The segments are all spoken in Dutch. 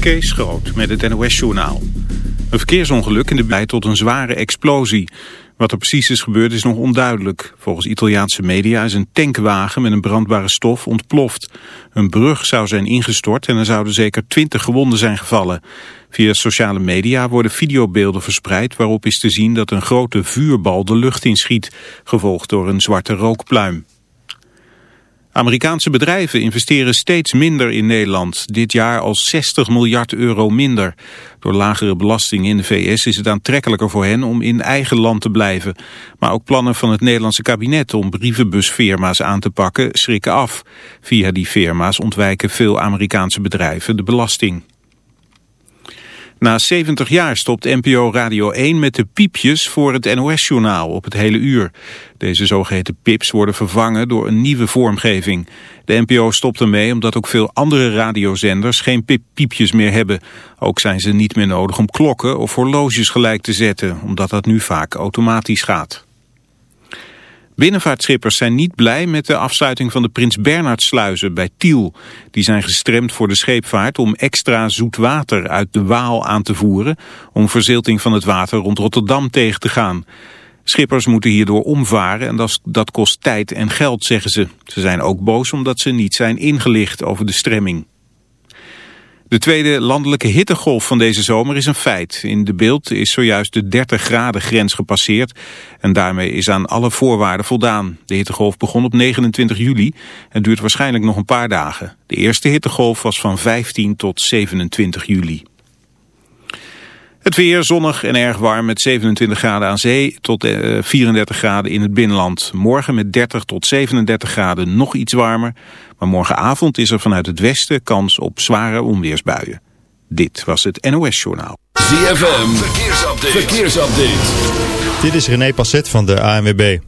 Kees Groot met het NOS-journaal. Een verkeersongeluk in de bij tot een zware explosie. Wat er precies is gebeurd is nog onduidelijk. Volgens Italiaanse media is een tankwagen met een brandbare stof ontploft. Een brug zou zijn ingestort en er zouden zeker twintig gewonden zijn gevallen. Via sociale media worden videobeelden verspreid waarop is te zien dat een grote vuurbal de lucht inschiet, gevolgd door een zwarte rookpluim. Amerikaanse bedrijven investeren steeds minder in Nederland. Dit jaar al 60 miljard euro minder. Door lagere belasting in de VS is het aantrekkelijker voor hen om in eigen land te blijven. Maar ook plannen van het Nederlandse kabinet om brievenbusfirma's aan te pakken schrikken af. Via die firma's ontwijken veel Amerikaanse bedrijven de belasting. Na 70 jaar stopt NPO Radio 1 met de piepjes voor het NOS-journaal op het hele uur. Deze zogeheten pips worden vervangen door een nieuwe vormgeving. De NPO stopt ermee omdat ook veel andere radiozenders geen piepjes meer hebben. Ook zijn ze niet meer nodig om klokken of horloges gelijk te zetten, omdat dat nu vaak automatisch gaat. Binnenvaartschippers zijn niet blij met de afsluiting van de Prins Bernhardsluizen bij Tiel. Die zijn gestremd voor de scheepvaart om extra zoet water uit de Waal aan te voeren... om verzilting van het water rond Rotterdam tegen te gaan. Schippers moeten hierdoor omvaren en dat, dat kost tijd en geld, zeggen ze. Ze zijn ook boos omdat ze niet zijn ingelicht over de stremming. De tweede landelijke hittegolf van deze zomer is een feit. In de beeld is zojuist de 30 graden grens gepasseerd en daarmee is aan alle voorwaarden voldaan. De hittegolf begon op 29 juli en duurt waarschijnlijk nog een paar dagen. De eerste hittegolf was van 15 tot 27 juli. Het weer zonnig en erg warm met 27 graden aan zee tot 34 eh, graden in het binnenland. Morgen met 30 tot 37 graden nog iets warmer. Maar morgenavond is er vanuit het westen kans op zware onweersbuien. Dit was het NOS Journaal. ZFM, verkeersupdate. verkeersupdate. Dit is René Passet van de ANWB.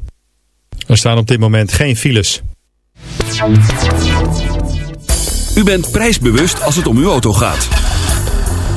Er staan op dit moment geen files. U bent prijsbewust als het om uw auto gaat.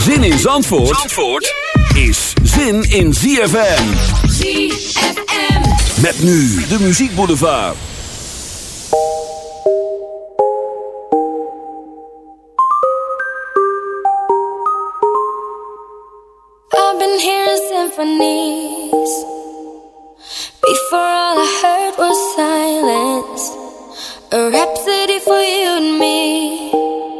Zin in Zandvoort, Zandvoort is zin in ZFM. ZFM. Met nu de Muziek Boulevard. I've been hearing symphonies. Before all I heard was silence. A rhapsody for you and me.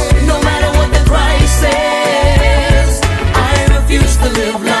To live like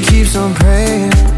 Keeps on praying.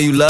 You love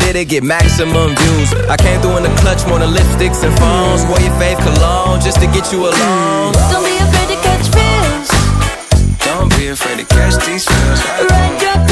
it'll get maximum views. I came through in the clutch more than lipsticks and phones. Wore your fave cologne just to get you alone. Don't be afraid to catch feels. Don't be afraid to catch these feels. Ride your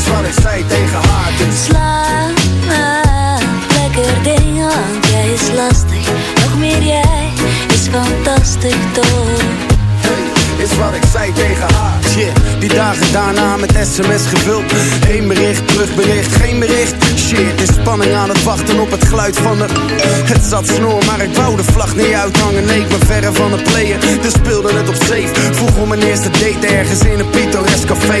is wat ik zei tegen haar. Dus Slaap, lekker ding, want jij is lastig. Nog meer jij is fantastisch toch? is wat ik zei tegen haar. Shit, die dagen daarna met sms gevuld. Eén bericht, terugbericht, geen bericht. Shit, in spanning aan het wachten op het geluid van de... Het zat snor, maar ik wou de vlag niet uithangen. Nee, ik ben verre van het playen, dus speelde het op safe. Vroeg om mijn eerste date ergens in een pittoresk café.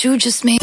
You just made.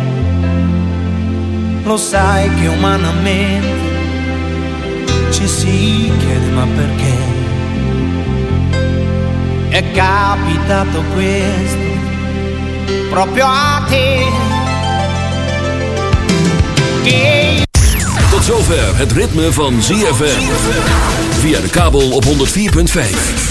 lo sai che umanamente ci si chiede ma perché è capitato questo proprio a te Tot zover het ritme van ZFM. Via de kabel op 104.5.